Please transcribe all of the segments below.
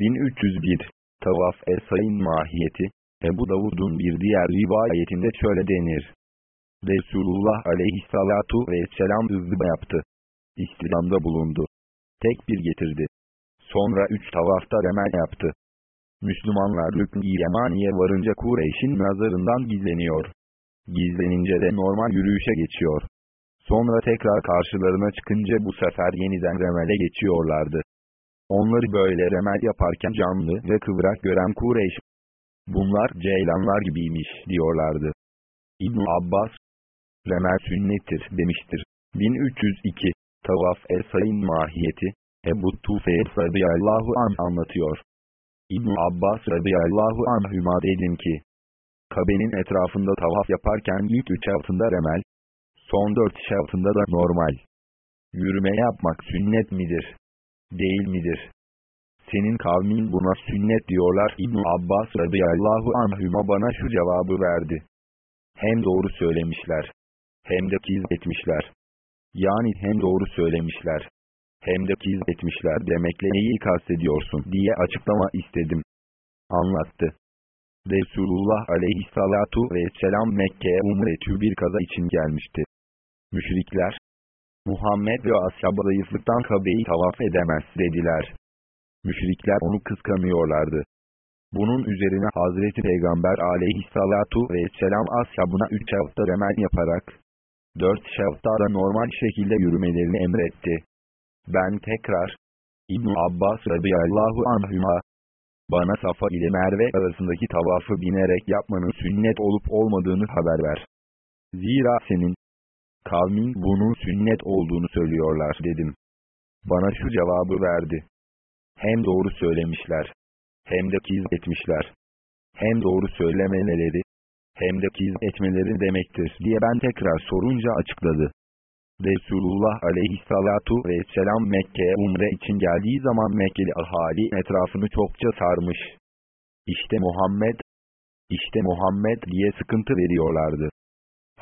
1301 Tavaf Es-Sayın Mahiyeti Ebu Davud'un bir diğer rivayetinde şöyle denir. Resulullah aleyhissalatu vesselam hızlı yaptı. İstilamda bulundu. Tek bir getirdi. Sonra üç tavafta remel yaptı. Müslümanlar Rükn-i Yemani'ye varınca Kureyş'in nazarından gizleniyor. Gizlenince de normal yürüyüşe geçiyor. Sonra tekrar karşılarına çıkınca bu sefer yeniden remele geçiyorlardı. Onları böyle remel yaparken canlı ve kıvrak gören Kureyş, bunlar ceylanlar gibiymiş diyorlardı. İbn Abbas, remel sünnettir demiştir. 1302 Tavaf el-Sayın mahiyeti, Ebu Tufeyl radıyallahu anh anlatıyor. İbn Abbas radıyallahu anhüma dedim ki, Kabe'nin etrafında tavaf yaparken ilk üç altında remel, son dört altında da normal. Yürüme yapmak sünnet midir? Değil midir? Senin kavmin buna sünnet diyorlar İbn Abbas radıyallahu anhüma bana şu cevabı verdi. Hem doğru söylemişler, hem de kiz etmişler. Yani hem doğru söylemişler, hem de kiz etmişler demekle neyi kastediyorsun diye açıklama istedim. Anlattı. Resulullah aleyhissalatu vesselam Mekke'ye umretü bir kaza için gelmişti. Müşrikler, Muhammed ve ashabı zayıflıktan Kabe'yi tavaf edemez dediler. Müşrikler onu kıskanıyorlardı. Bunun üzerine Hazreti Peygamber aleyhissalatu vesselam ashabına üç hafta remel yaparak, dört şafta da normal şekilde yürümelerini emretti. Ben tekrar, İbn Abbas radıyallahu anhüma, bana Safa ile Merve arasındaki tavafı binerek yapmanın sünnet olup olmadığını haber ver. Zira senin, kavmin bunun sünnet olduğunu söylüyorlar dedim. Bana şu cevabı verdi. Hem doğru söylemişler, hem de kiz etmişler. Hem doğru söylemeleri, hem de kiz etmeleri demektir diye ben tekrar sorunca açıkladı. Resulullah aleyhissalatu vesselam Mekke'ye umre için geldiği zaman Mekkeli ahali etrafını çokça sarmış. İşte Muhammed, işte Muhammed diye sıkıntı veriyorlardı.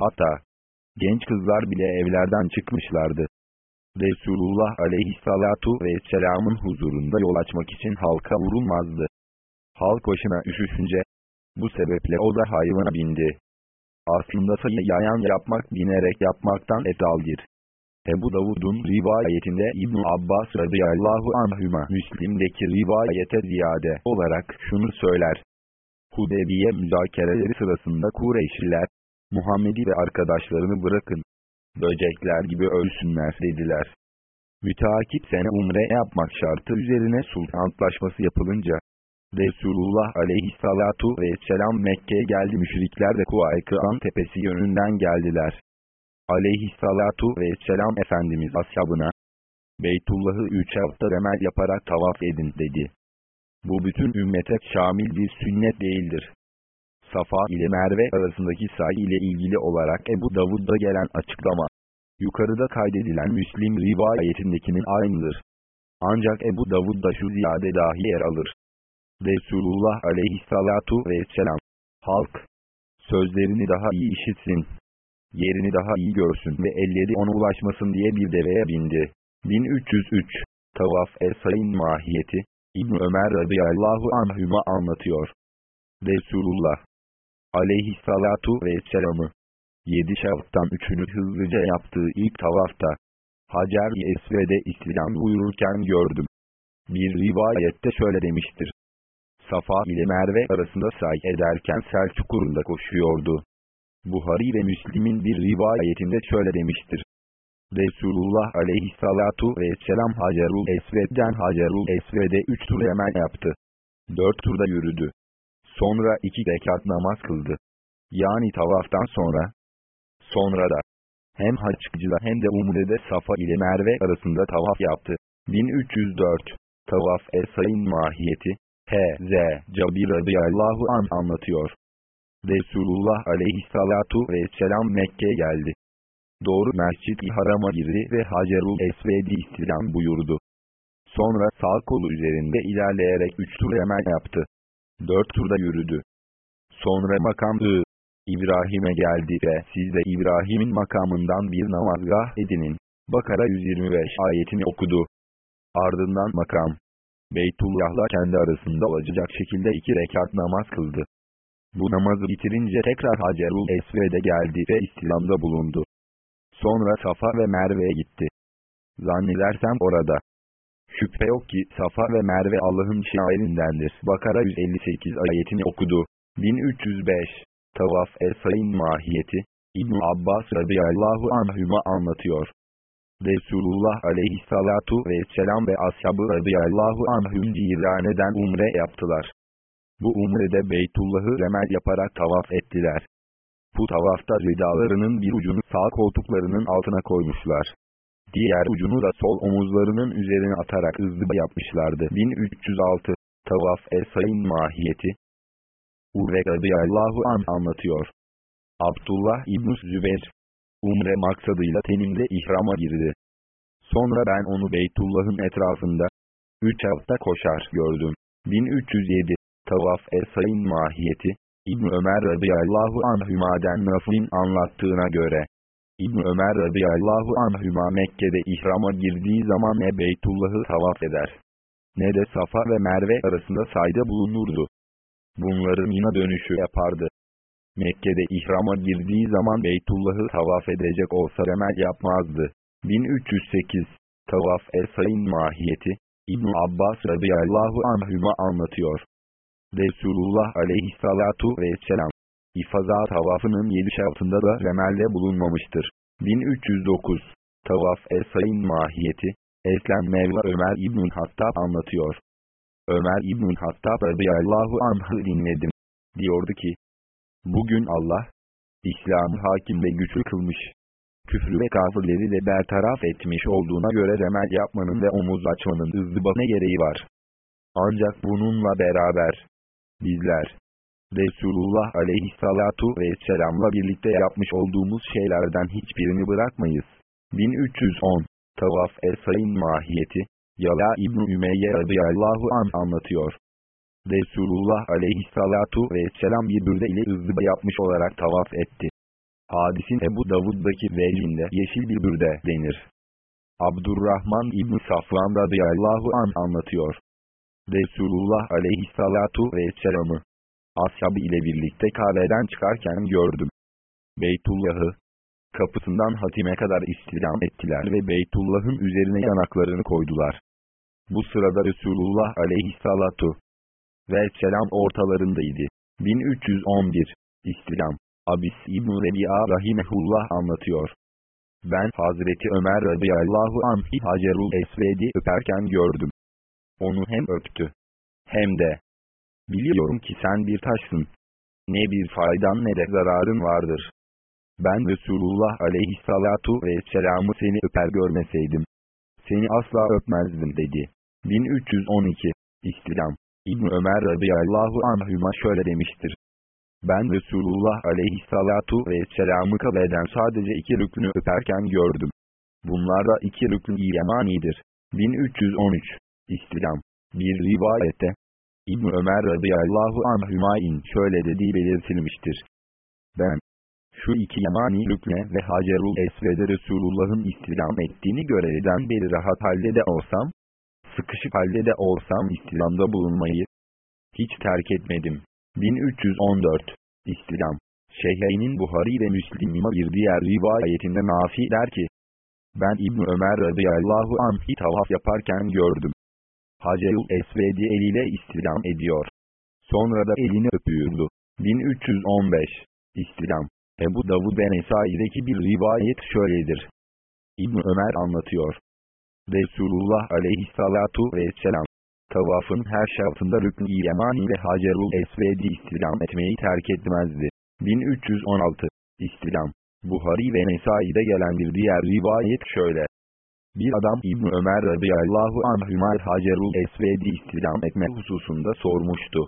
Hatta, genç kızlar bile evlerden çıkmışlardı. Resulullah aleyhissalatu vesselamın huzurunda yol açmak için halka vurulmazdı. Halk başına üşüşünce, bu sebeple o da hayvana bindi. Aslında sayı yayan yapmak binerek yapmaktan etaldir. Ebu Davud'un rivayetinde İbn Abbas radıyallahu anhüma Müslim'deki rivayete ziyade olarak şunu söyler. Hudebiye müzakereleri sırasında Kureyşliler, Muhammed'i ve arkadaşlarını bırakın. Böcekler gibi ölsünler dediler. Müteakip sene umre yapmak şartı üzerine sulh antlaşması yapılınca, Resulullah aleyhissalatu vesselam Mekke'ye geldi müşrikler de Kuaykıan tepesi yönünden geldiler. Aleyhissalatu vesselam Efendimiz ashabına, Beytullah'ı üç hafta remel yaparak tavaf edin dedi. Bu bütün ümmete şamil bir sünnet değildir. Safa ile Merve arasındaki say ile ilgili olarak Ebu Davud'da gelen açıklama, yukarıda kaydedilen Müslim rivayetindekinin aynıdır. Ancak Ebu Davud'da şu ziyade dahi yer alır. Resulullah aleyhissalatu vesselam, halk, sözlerini daha iyi işitsin, yerini daha iyi görsün ve elleri ona ulaşmasın diye bir deveye bindi. 1303 Tavaf Es-Sayın Mahiyeti İbn Ömer radıyallahu anhüma anlatıyor. Resulullah aleyhissalatu vesselam'ı yedi şavttan üçünü hızlıca yaptığı ilk tavafta Hacer-i Esved'e İslam buyururken gördüm. Bir rivayette şöyle demiştir. Safa ile Merve arasında say ederken sel çukurunda koşuyordu. Buhari ve Müslim'in bir rivayetinde şöyle demiştir. Resulullah aleyhissalatu vesselam Hacerul Esved'den Hacerul Esved'e üç tur hemen yaptı. Dört turda yürüdü. Sonra iki rekat namaz kıldı. Yani tavaftan sonra. Sonra da hem haccıda hem de umrede Safa ile Merve arasında tavaf yaptı. 1304 Tavaf Es-Sayın Mahiyeti H.Z. Cabir radıyallahu an anlatıyor. Resulullah aleyhissalatu vesselam Mekke'ye geldi. Doğru Mescid-i Haram'a girdi ve Hacerul Esved'i istilam buyurdu. Sonra sağ kolu üzerinde ilerleyerek üç tur hemen yaptı. Dört turda yürüdü. Sonra makam I. İbrahim'e geldi ve siz de İbrahim'in makamından bir namazgah edinin. Bakara 125 ayetini okudu. Ardından makam Beytullah'la kendi arasında olacak şekilde iki rekat namaz kıldı. Bu namazı bitirince tekrar Hacerul Esved'e geldi ve istilamda bulundu. Sonra Safa ve Merve'ye gitti. Zannedersem orada. Şüphe yok ki Safa ve Merve Allah'ın şairindendir. Bakara 158 ayetini okudu. 1305 Tavaf Es-Sayın mahiyeti İbn Abbas radıyallahu anhüma anlatıyor. Resulullah aleyhissalatu vesselam ve ashabı radıyallahu anhüm ciraneden umre yaptılar. Bu umrede Beytullah'ı remel yaparak tavaf ettiler. Bu tavafta ridalarının bir ucunu sağ koltuklarının altına koymuşlar. Diğer ucunu da sol omuzlarının üzerine atarak ızdıba yapmışlardı. 1306 Tavaf Es-Sayın mahiyeti Urve radıyallahu an anlatıyor. Abdullah İbn Zübeyir Umre maksadıyla tenimde ihrama girdi. Sonra ben onu Beytullah'ın etrafında üç hafta koşar gördüm. 1307 Tavaf Es-Sayın mahiyeti İbn Ömer radıyallahu anhümaden Naf'in anlattığına göre İbn Ömer radıyallahu anhüma Mekke'de ihrama girdiği zaman ne Beytullah'ı tavaf eder. Ne de Safa ve Merve arasında sayda bulunurdu. Bunların yine dönüşü yapardı. Mekke'de ihrama girdiği zaman Beytullah'ı tavaf edecek olsa remel yapmazdı. 1308 Tavaf Es-Sayın mahiyeti İbn Abbas radıyallahu anhüma anlatıyor. Resulullah aleyhissalatu vesselam İfaza tavafının yedi şartında da remelde bulunmamıştır. 1309 Tavaf Es-Sayın mahiyeti Eslem Mevla Ömer İbn Hattab anlatıyor. Ömer İbn Hattab radıyallahu anh'ı dinledim. Diyordu ki, Bugün Allah, İslam'ı hakim ve güçlü kılmış. Küfrü ve kafirleri de bertaraf etmiş olduğuna göre remel yapmanın ve omuz açmanın ızdыбana gereği var. Ancak bununla beraber, bizler, Resulullah aleyhissalatu vesselamla birlikte yapmış olduğumuz şeylerden hiçbirini bırakmayız. 1310 Tavaf Es-Sayın mahiyeti Yala İbn-i Ümeyye radıyallahu an anlatıyor. Resulullah aleyhissalatu vesselam bir bürde ile ızdıba yapmış olarak tavaf etti. Hadisin Ebu Davud'daki velinde yeşil bir bürde denir. Abdurrahman İbn Safvan radıyallahu an anlatıyor. Resulullah aleyhissalatu vesselam'ı ashabı ile birlikte kahveden çıkarken gördüm. Beytullah'ı kapısından hatime kadar istilam ettiler ve Beytullah'ın üzerine yanaklarını koydular. Bu sırada Resulullah aleyhissalatu vesselam ortalarındaydı. 1311 İstilam Abis İbn Rebi'a Rahimehullah anlatıyor. Ben Hazreti Ömer radıyallahu anh'i Hacerul Esved'i öperken gördüm. Onu hem öptü hem de Biliyorum ki sen bir taşsın. Ne bir faydan ne de zararın vardır. Ben Resulullah aleyhissalatu vesselam'ı seni öper görmeseydim. Seni asla öpmezdim dedi. 1312 İstilam İbn Ömer radıyallahu anhüma şöyle demiştir. Ben Resulullah aleyhissalatu vesselam'ı kabeden sadece iki rükünü öperken gördüm. Bunlar da iki rükün yemanidir. 1313 İstilam Bir rivayette İbn Ömer radıyallahu anhümain şöyle dediği belirtilmiştir. Ben, şu iki yamani rükne ve Hacerul Esved'e Resulullah'ın istilam ettiğini görevden beri rahat halde de olsam, sıkışık halde de olsam istilamda bulunmayı hiç terk etmedim. 1314 İstilam Şeyheynin Buhari ve Müslim'in bir diğer rivayetinde Nafi der ki, ben İbn Ömer radıyallahu anh'i tavaf yaparken gördüm. Hacerul Esved'i eliyle istilam ediyor. Sonra da elini öpüyordu. 1315 İstilam Ebu Davud ve Nesai'deki bir rivayet şöyledir. İbn Ömer anlatıyor. Resulullah aleyhissalatu vesselam tavafın her şartında rükn-i yemani ve Hacerul Esved'i istilam etmeyi terk etmezdi. 1316 İstilam Buhari ve Nesai'de gelen bir diğer rivayet şöyle. Bir adam İbn Ömer radıyallahu anhüma Hacerul Esved'i istilam etme hususunda sormuştu.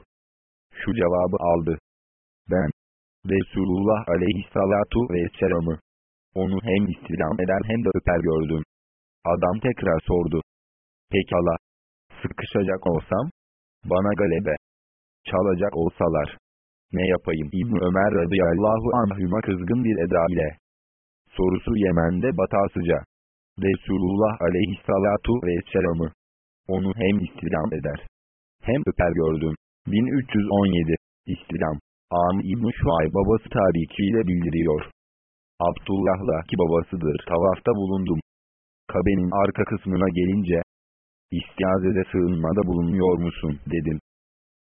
Şu cevabı aldı. Ben, Resulullah aleyhissalatu vesselam'ı, onu hem istilam eder hem de öper gördüm. Adam tekrar sordu. Pekala, sıkışacak olsam, bana galebe, çalacak olsalar, ne yapayım İbn Ömer radıyallahu anhüma kızgın bir eda ile. Sorusu Yemen'de batasıca. Resulullah aleyhissalatu vesselam'ı Onu hem istilam eder. Hem öper gördüm. 1317 İstilam Am İbn-i Şuay babası tarikiyle bildiriyor. Abdullah'la ki babasıdır tavafta bulundum. Kabe'nin arka kısmına gelince, İstiazede sığınmada bulunuyor musun dedim.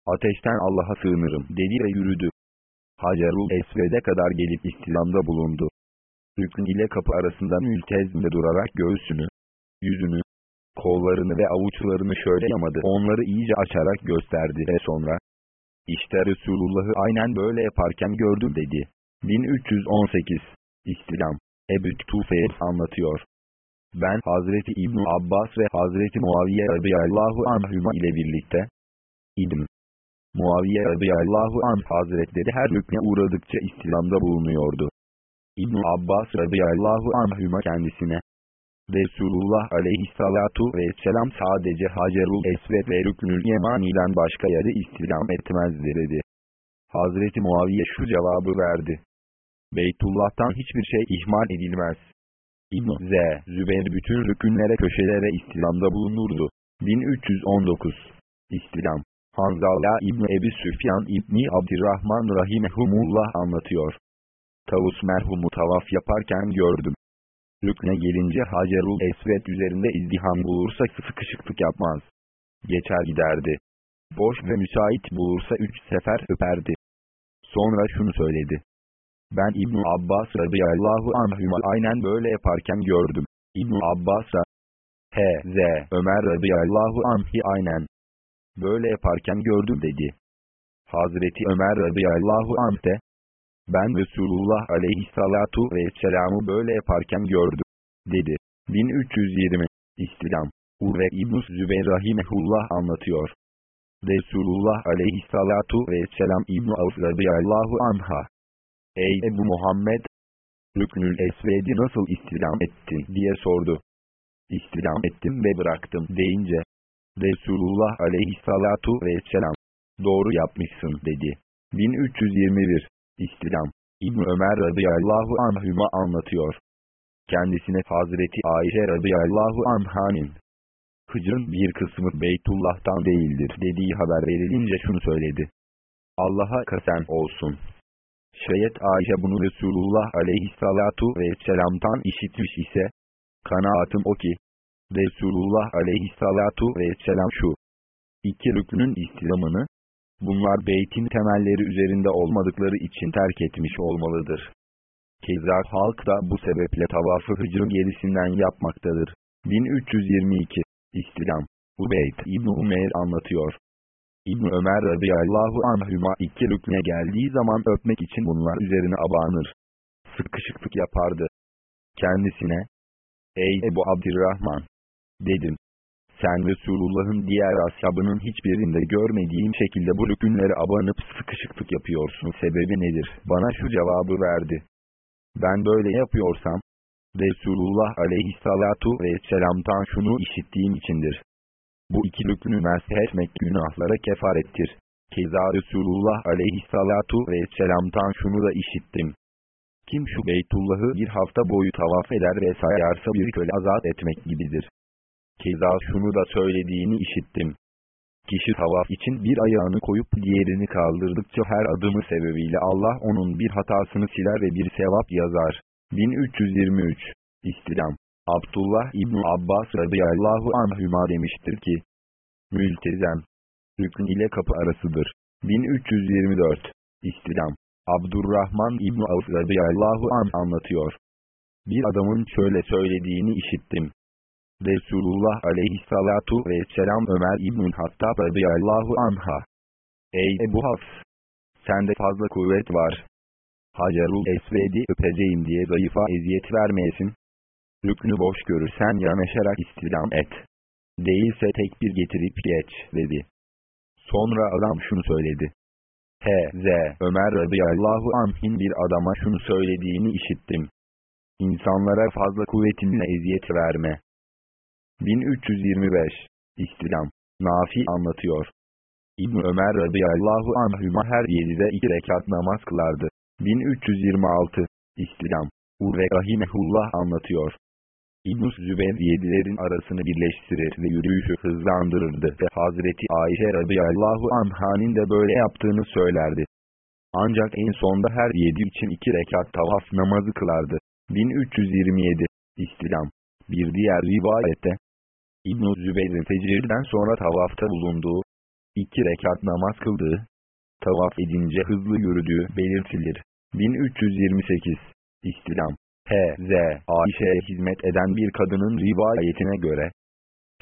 Ateşten Allah'a sığınırım dedi ve yürüdü. Hacerul Esved'e kadar gelip istilamda bulundu. Rükün ile kapı arasında mültezmde durarak göğsünü, yüzünü, kollarını ve avuçlarını şöyle yamadı. Onları iyice açarak gösterdi ve sonra, işte Resulullah'ı aynen böyle yaparken gördüm dedi. 1318 İstilam Ebu Tufeil anlatıyor. Ben Hazreti İbn Abbas ve Hazreti Muaviye radıyallahu anhüma ile birlikte idim. Muaviye radıyallahu anh hazretleri her rükne uğradıkça istilamda bulunuyordu. İbn Abbas radıyallahu anhüma kendisine Resulullah aleyhissalatu vesselam sadece Hacerul Esved ve Rüknül Yeman ile başka yere istilam etmezdi dedi. Hazreti Muaviye şu cevabı verdi. Beytullah'tan hiçbir şey ihmal edilmez. İbn Z. Zübeyir bütün rükünlere köşelere istilamda bulunurdu. 1319 İstilam Hanzala İbn Ebi Süfyan İbni Abdirrahman Rahimehumullah anlatıyor. Tavus merhumu tavaf yaparken gördüm. Rükne gelince Hacerul Esved üzerinde izdiham bulursa sıkışıklık yapmaz. Geçer giderdi. Boş ve müsait bulursa üç sefer öperdi. Sonra şunu söyledi. Ben İbn Abbas radıyallahu anhüma aynen böyle yaparken gördüm. İbn Abbas'a H.Z. Ömer radıyallahu anhi aynen böyle yaparken gördüm dedi. Hazreti Ömer radıyallahu anh de ben Resulullah aleyhissalatu vesselam'ı böyle yaparken gördüm dedi. 1320 İstilam Urve İbn-i Zübeyir Rahimehullah anlatıyor. Resulullah aleyhissalatu vesselam İbn-i Avf radıyallahu anha Ey Ebu Muhammed! Rüknül Esved'i nasıl istilam ettin diye sordu. İstilam ettim ve bıraktım deyince, Resulullah aleyhissalatu vesselam, doğru yapmışsın dedi. 1321 İstilam İbn Ömer radıyallahu anhüma anlatıyor. Kendisine Hazreti Ayşe radıyallahu anhanin, Hıcrın bir kısmı Beytullah'tan değildir dediği haber verilince şunu söyledi. Allah'a kasem olsun. Şayet Ayşe bunu Resulullah aleyhissalatu vesselam'tan işitmiş ise, kanaatım o ki, Resulullah aleyhissalatu vesselam şu, iki rüknün istilamını, bunlar beytin temelleri üzerinde olmadıkları için terk etmiş olmalıdır. Keza halk da bu sebeple tavafı hıcrın gerisinden yapmaktadır. 1322 İstilam Ubeyd İbn Umeyr anlatıyor. İbn Ömer radıyallahu anhüma iki rükne geldiği zaman öpmek için bunlar üzerine abanır. Sıkışıklık yapardı. Kendisine, Ey Ebu Abdirrahman! Dedim. Sen Resulullah'ın diğer ashabının hiçbirinde görmediğim şekilde bu rükünlere abanıp sıkışıklık yapıyorsun. Sebebi nedir? Bana şu cevabı verdi. Ben böyle yapıyorsam, Resulullah aleyhissalatu vesselam'tan şunu işittiğim içindir. Bu iki rüknü etmek günahlara kefarettir. Keza Resulullah aleyhissalatu vesselam'tan şunu da işittim. Kim şu Beytullah'ı bir hafta boyu tavaf eder ve sayarsa bir köle azat etmek gibidir. Keza şunu da söylediğini işittim. Kişi tavaf için bir ayağını koyup diğerini kaldırdıkça her adımı sebebiyle Allah onun bir hatasını siler ve bir sevap yazar. 1323 İstilam Abdullah İbn Abbas radıyallahu anhüma demiştir ki, Mültezem, rükün ile kapı arasıdır. 1324 İstilam Abdurrahman İbn Avf radıyallahu an anlatıyor. Bir adamın şöyle söylediğini işittim. Resulullah aleyhissalatu vesselam Ömer İbn Hattab radıyallahu anha. Ey Ebu Hafs! Sende fazla kuvvet var. Hacerul Esved'i öpeceğim diye zayıfa eziyet vermeyesin. Rüknü boş görürsen yanaşarak istilam et. Değilse tekbir getirip geç, dedi. Sonra adam şunu söyledi. H.Z. Ömer radıyallahu anh'in bir adama şunu söylediğini işittim. İnsanlara fazla kuvvetinle eziyet verme. 1325 İstilam Nafi anlatıyor. İbn Ömer radıyallahu anhüma her yedide iki rekat namaz kılardı. 1326 İstilam Urve Rahimehullah anlatıyor. İbn-i Zübeyir yedilerin arasını birleştirir ve yürüyüşü hızlandırırdı ve Hazreti Ayşe radıyallahu anhanin de böyle yaptığını söylerdi. Ancak en sonda her yedi için iki rekat tavaf namazı kılardı. 1327 İstilam Bir diğer rivayette İbn-i Zübeyir'in tecrirden sonra tavafta bulunduğu, iki rekat namaz kıldığı, tavaf edince hızlı yürüdüğü belirtilir. 1328 İstilam H.Z. Ayşe'ye hizmet eden bir kadının rivayetine göre,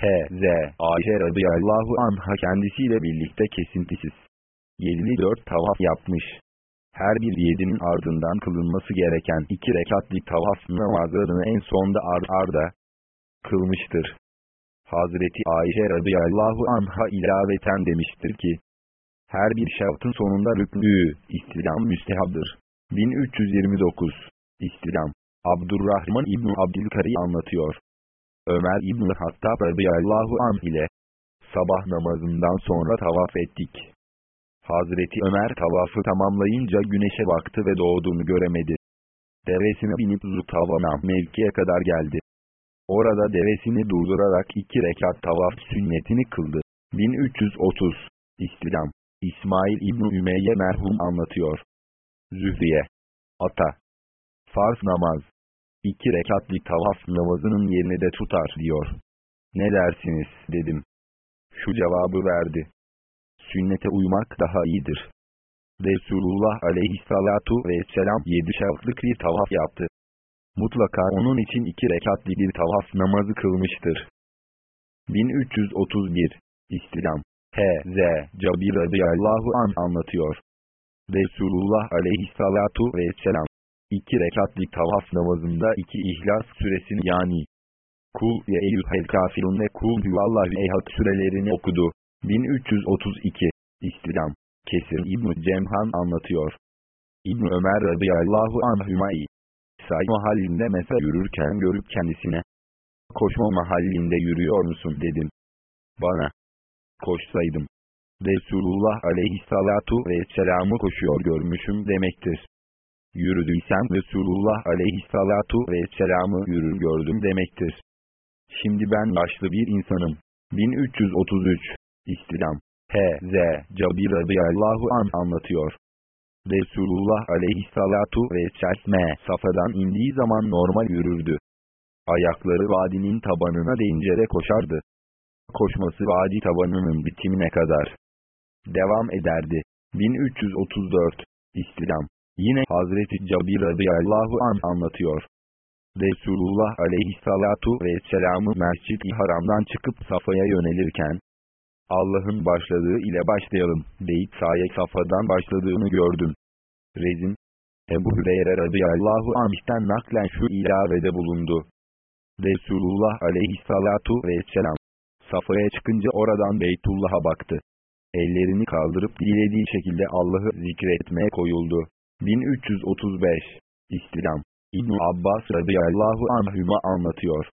H.Z. Ayşe radıyallahu anha kendisiyle birlikte kesintisiz 54 tavaf yapmış. Her bir yedinin ardından kılınması gereken iki rekatlik tavaf namazlarını en sonda ard arda kılmıştır. Hazreti Ayşe radıyallahu anha ilaveten demiştir ki, her bir şartın sonunda rüknü, istilam müstehabdır. 1329 İstilam Abdurrahman İbni Abdülkari anlatıyor. Ömer İbni Hattab radıyallahu anh ile sabah namazından sonra tavaf ettik. Hazreti Ömer tavafı tamamlayınca güneşe baktı ve doğduğunu göremedi. Devesine binip Zutavana mevkiye kadar geldi. Orada devesini durdurarak iki rekat tavaf sünnetini kıldı. 1330 İstilam İsmail İbni Ümeyye merhum anlatıyor. Zühriye Ata Farz namaz iki rekatlik tavaf namazının yerini de tutar diyor. Ne dersiniz dedim. Şu cevabı verdi. Sünnete uymak daha iyidir. Resulullah aleyhissalatu vesselam yedi şartlık bir tavaf yaptı. Mutlaka onun için iki rekatli bir tavaf namazı kılmıştır. 1331 İstilam H.Z. Cabir radıyallahu an anlatıyor. Resulullah aleyhissalatu vesselam iki rekatlik tavaf namazında iki ihlas süresini yani Kul ve eyyuhel kafirun ve kul huvallahu ehad sürelerini okudu. 1332 İstilam Kesir İbn Cemhan anlatıyor. İbn Ömer radıyallahu anhümayi say mahallinde mesela yürürken görüp kendisine koşma mahallinde yürüyor musun dedim. Bana koşsaydım Resulullah aleyhissalatu vesselam'ı koşuyor görmüşüm demektir. Yürüdüysem Resulullah aleyhissalatu vesselam'ı yürür gördüm demektir. Şimdi ben yaşlı bir insanım. 1333 İstilam H.Z. Cabir radıyallahu an anlatıyor. Resulullah aleyhissalatu vesselam safadan indiği zaman normal yürürdü. Ayakları vadinin tabanına değince de koşardı. Koşması vadi tabanının bitimine kadar devam ederdi. 1334 İstilam Yine Hazreti Cabir radıyallahu an anlatıyor. Resulullah aleyhissalatu vesselam'ı Mescid-i Haram'dan çıkıp Safa'ya yönelirken, Allah'ın başladığı ile başlayalım deyip saye Safa'dan başladığını gördüm. Rezin, Ebu Hüreyre radıyallahu anh'ten naklen şu ilavede bulundu. Resulullah aleyhissalatu vesselam, Safa'ya çıkınca oradan Beytullah'a baktı. Ellerini kaldırıp dilediği şekilde Allah'ı zikretmeye koyuldu. 1335 İstilam İbn Abbas radıyallahu anhüma anlatıyor.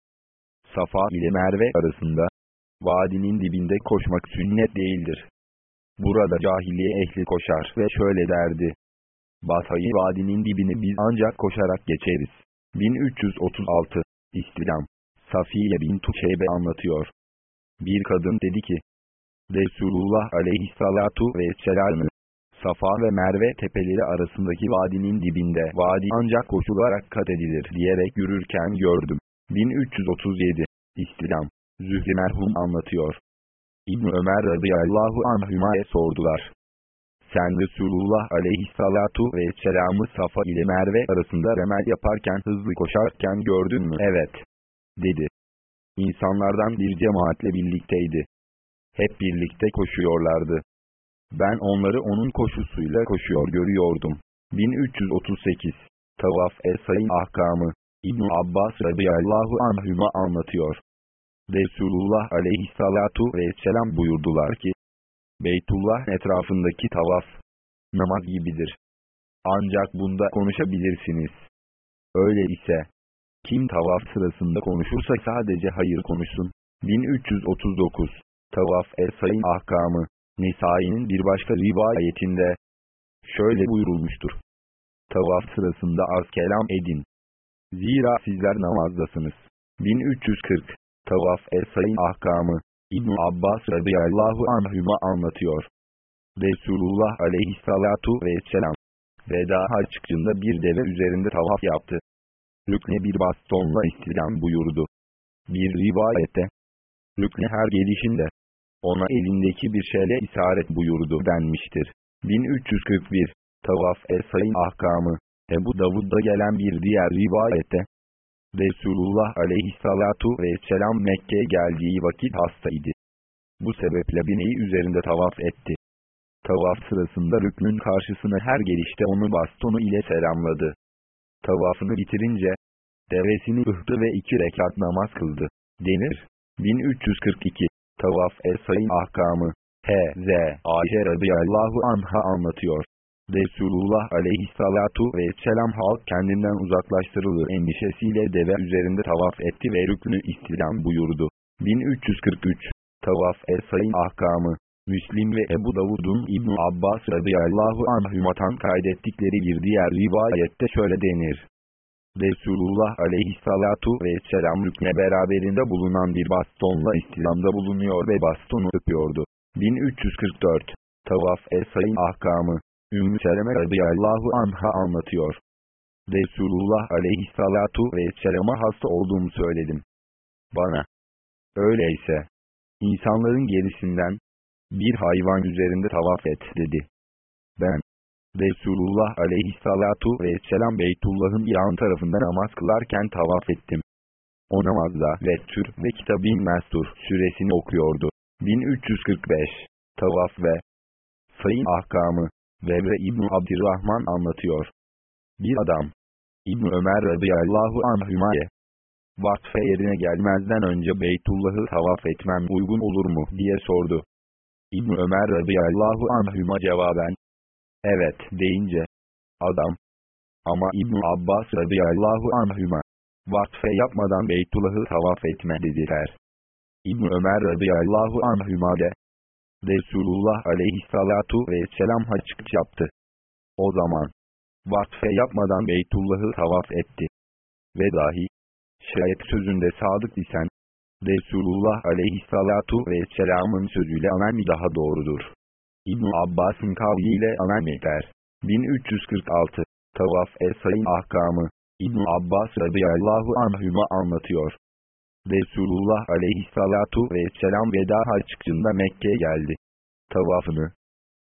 Safa ile Merve arasında, vadinin dibinde koşmak sünnet değildir. Burada cahiliye ehli koşar ve şöyle derdi. Batayı vadinin dibini biz ancak koşarak geçeriz. 1336 İstilam Safiye bin Tuşeybe anlatıyor. Bir kadın dedi ki, Resulullah aleyhissalatu vesselam'ı Safa ve Merve tepeleri arasındaki vadinin dibinde vadi ancak koşularak kat edilir diyerek yürürken gördüm. 1337 İstilam Zühri merhum anlatıyor. İbn Ömer radıyallahu anhüma'ya sordular. Sen Resulullah aleyhissalatu ve selamı Safa ile Merve arasında remel yaparken hızlı koşarken gördün mü? Evet. Dedi. İnsanlardan bir cemaatle birlikteydi. Hep birlikte koşuyorlardı. Ben onları onun koşusuyla koşuyor görüyordum. 1338 Tavaf Es-Sayın Ahkamı İbn Abbas radıyallahu anhüma anlatıyor. Resulullah aleyhissalatu vesselam buyurdular ki, Beytullah etrafındaki tavaf, namaz gibidir. Ancak bunda konuşabilirsiniz. Öyle ise, kim tavaf sırasında konuşursa sadece hayır konuşsun. 1339 Tavaf Es-Sayın Ahkamı Nisai'nin bir başka rivayetinde şöyle buyurulmuştur. Tavaf sırasında az kelam edin. Zira sizler namazdasınız. 1340 Tavaf Es-Sayın Ahkamı İbn Abbas radıyallahu anhüma anlatıyor. Resulullah aleyhissalatu vesselam veda haccında bir deve üzerinde tavaf yaptı. Rükne bir bastonla istilam buyurdu. Bir rivayette Rükne her gelişinde ona elindeki bir şeyle isaret buyurdu denmiştir. 1341 Tavaf Es-Sayın Ahkamı Ebu Davud'da gelen bir diğer rivayette Resulullah aleyhissalatu vesselam Mekke'ye geldiği vakit hastaydı. Bu sebeple bineği üzerinde tavaf etti. Tavaf sırasında rüknün karşısına her gelişte onu bastonu ile selamladı. Tavafını bitirince, devesini ıhtı ve iki rekat namaz kıldı, denir. 1342 Tavaf Es-Sayın Ahkamı H.Z. Ayşe radıyallahu anha anlatıyor. Resulullah aleyhissalatu vesselam halk kendinden uzaklaştırılır endişesiyle deve üzerinde tavaf etti ve rüknü istilam buyurdu. 1343 Tavaf Es-Sayın Ahkamı Müslim ve Ebu Davud'un İbn Abbas radıyallahu anhümatan kaydettikleri bir diğer rivayette şöyle denir. Resulullah aleyhissalatu vesselam rükne beraberinde bulunan bir bastonla istilamda bulunuyor ve bastonu öpüyordu. 1344 Tavaf Es-Sayın Ahkamı Ümmü Seleme radıyallahu anha anlatıyor. Resulullah aleyhissalatu vesselama hasta olduğumu söyledim. Bana. Öyleyse. insanların gerisinden bir hayvan üzerinde tavaf et dedi. Ben. Resulullah aleyhissalatu vesselam Beytullah'ın yan tarafında namaz kılarken tavaf ettim. O namazda Vettür ve Kitab-ı Mestur süresini okuyordu. 1345 Tavaf ve Sayın Ahkamı Vevre İbn Abdirrahman anlatıyor. Bir adam, İbn Ömer radıyallahu anhüma'ya, vakfe yerine gelmezden önce Beytullah'ı tavaf etmem uygun olur mu diye sordu. İbn Ömer radıyallahu anhüma cevaben, evet deyince, adam, ama İbn Abbas radıyallahu anhüma, vakfe yapmadan Beytullah'ı tavaf etme dediler. İbn Ömer radıyallahu anhüma de, Resulullah aleyhissalatu vesselam haç yaptı. O zaman, vakfe yapmadan Beytullah'ı tavaf etti. Ve dahi, şayet sözünde sadık isen, Resulullah aleyhissalatu vesselamın sözüyle amel mi daha doğrudur? İbn Abbas'ın kavliyle amel mi der? 1346 Tavaf Es-Sayın Ahkamı İbn Abbas radıyallahu anhüma anlatıyor. Resulullah aleyhissalatu vesselam veda haccında Mekke'ye geldi. Tavafını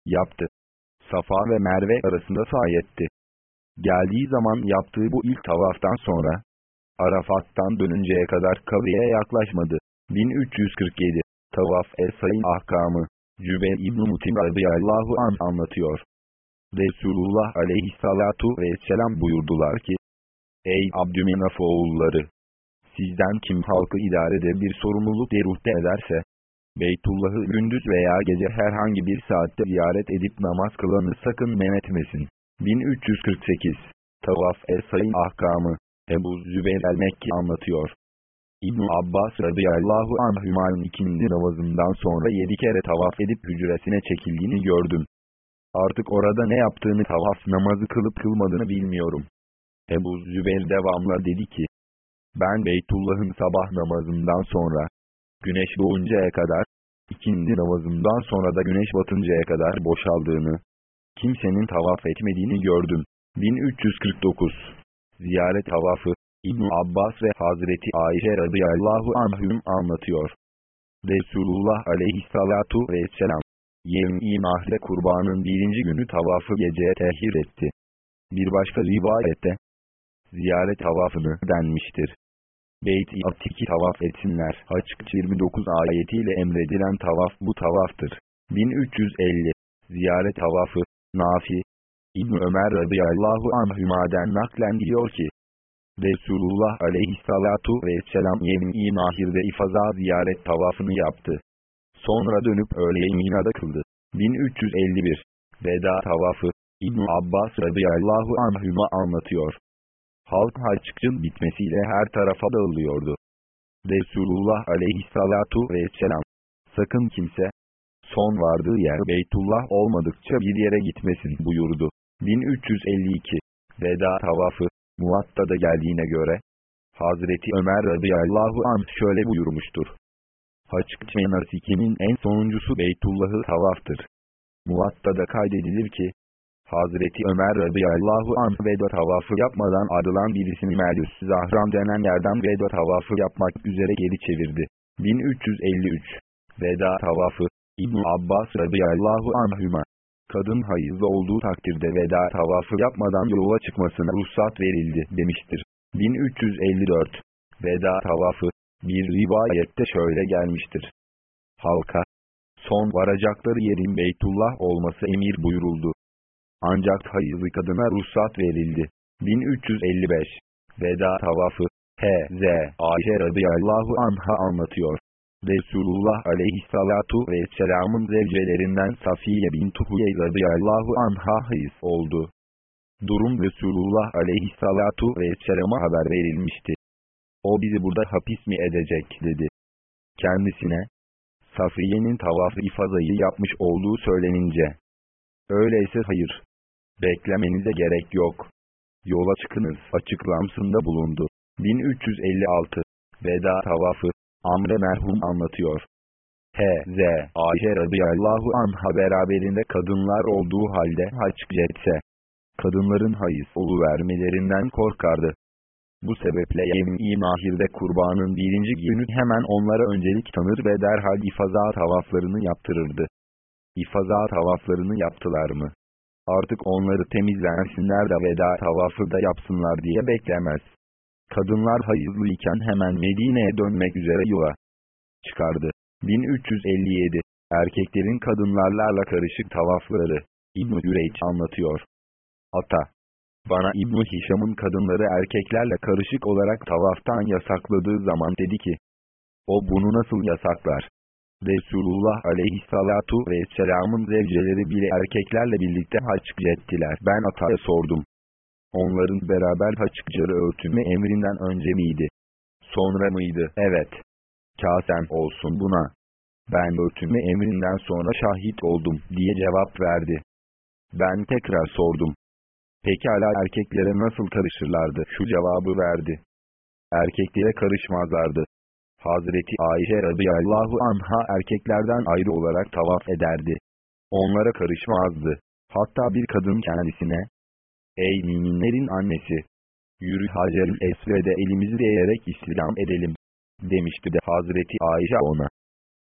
yaptı. Safa ve Merve arasında sayetti. Geldiği zaman yaptığı bu ilk tavaftan sonra, Arafat'tan dönünceye kadar kabriye yaklaşmadı. 1347 Tavaf Es-Sayın Ahkamı Cübeyr İbn-i Mutim radıyallahu an anlatıyor. Resulullah aleyhissalatu vesselam buyurdular ki, Ey Abdümenaf oğulları! Sizden kim halkı idarede bir sorumluluk deruhte ederse, Beytullah'ı gündüz veya gece herhangi bir saatte ziyaret edip namaz kılanı sakın men etmesin. 1348 Tavaf Es-Sayın Ahkamı Ebu Zübeyir el-Mekki anlatıyor. ibn Abbas radıyallahu anhümanın ikindi namazından sonra yedi kere tavaf edip hücresine çekildiğini gördüm. Artık orada ne yaptığını tavaf namazı kılıp kılmadığını bilmiyorum. Ebu Zübeyir devamla dedi ki, ben Beytullah'ın sabah namazından sonra, güneş doğuncaya kadar, ikindi namazından sonra da güneş batıncaya kadar boşaldığını, kimsenin tavaf etmediğini gördüm. 1349 Ziyaret tavafı, İbn Abbas ve Hazreti Ayşe radıyallahu anhüm anlatıyor. Resulullah aleyhissalatu vesselam, Yevm-i Nahre kurbanın birinci günü tavafı geceye tehir etti. Bir başka rivayette, ziyaret tavafını denmiştir. Beyt-i Atik'i tavaf etsinler. Açık 29 ayetiyle emredilen tavaf bu tavaftır. 1350 Ziyaret tavafı Nafi İbn Ömer radıyallahu anhümaden naklen diyor ki Resulullah aleyhissalatu vesselam yemin-i nahirde ifaza ziyaret tavafını yaptı. Sonra dönüp öğleyi minada kıldı. 1351 Veda tavafı İbn Abbas radıyallahu anhüma anlatıyor. Halk haccın bitmesiyle her tarafa dağılıyordu. Resulullah aleyhissalatu vesselam, sakın kimse, son vardığı yer Beytullah olmadıkça bir yere gitmesin buyurdu. 1352 Veda tavafı, Muatta'da geldiğine göre, Hazreti Ömer radıyallahu anh şöyle buyurmuştur. Haç ve nasikinin en sonuncusu Beytullah'ı tavaftır. Muvatta'da kaydedilir ki, Hazreti Ömer radıyallahu anh veda tavafı yapmadan ayrılan birisini Melius Zahran denen yerden veda tavafı yapmak üzere geri çevirdi. 1353 Veda tavafı İbn Abbas radıyallahu anhüma Kadın hayızlı olduğu takdirde veda tavafı yapmadan yola çıkmasına ruhsat verildi demiştir. 1354 Veda tavafı bir rivayette şöyle gelmiştir. Halka son varacakları yerin Beytullah olması emir buyuruldu. Ancak hayızlı kadına ruhsat verildi. 1355 Veda tavafı H.Z. Ayşe radıyallahu anha anlatıyor. Resulullah aleyhissalatu vesselamın zevcelerinden Safiye bin Tuhye radıyallahu anha hayız oldu. Durum Resulullah aleyhissalatu vesselama haber verilmişti. O bizi burada hapis mi edecek dedi. Kendisine, Safiye'nin tavaf ifazayı yapmış olduğu söylenince, öyleyse hayır, beklemenize gerek yok. Yola çıkınız açıklamsında bulundu. 1356 Veda tavafı Amre merhum anlatıyor. H.Z. Ayşe radıyallahu anha beraberinde kadınlar olduğu halde haç etse, kadınların hayız vermelerinden korkardı. Bu sebeple Yevmi Mahir'de kurbanın birinci günü hemen onlara öncelik tanır ve derhal ifaza tavaflarını yaptırırdı. İfaza tavaflarını yaptılar mı? Artık onları temizlensinler de veda tavafı da yapsınlar diye beklemez. Kadınlar hayızlı hemen Medine'ye dönmek üzere yola çıkardı. 1357 Erkeklerin kadınlarla karışık tavafları İbn-i Üreyç anlatıyor. Ata Bana İbn-i Hişam'ın kadınları erkeklerle karışık olarak tavaftan yasakladığı zaman dedi ki, o bunu nasıl yasaklar? Resulullah aleyhissalatu vesselamın zevceleri bile erkeklerle birlikte haç ettiler. Ben Ata'ya sordum. Onların beraber haçıkları örtünme emrinden önce miydi? Sonra mıydı? Evet. Kasem olsun buna. Ben örtünme emrinden sonra şahit oldum diye cevap verdi. Ben tekrar sordum. Pekala erkeklere nasıl karışırlardı? Şu cevabı verdi. Erkeklere karışmazlardı. Hazreti Ayşe radıyallahu anha erkeklerden ayrı olarak tavaf ederdi. Onlara karışmazdı. Hatta bir kadın kendisine, Ey müminlerin annesi! Yürü Hacer-ül Esved'e elimizi değerek İslam edelim. Demişti de Hazreti Ayşe ona.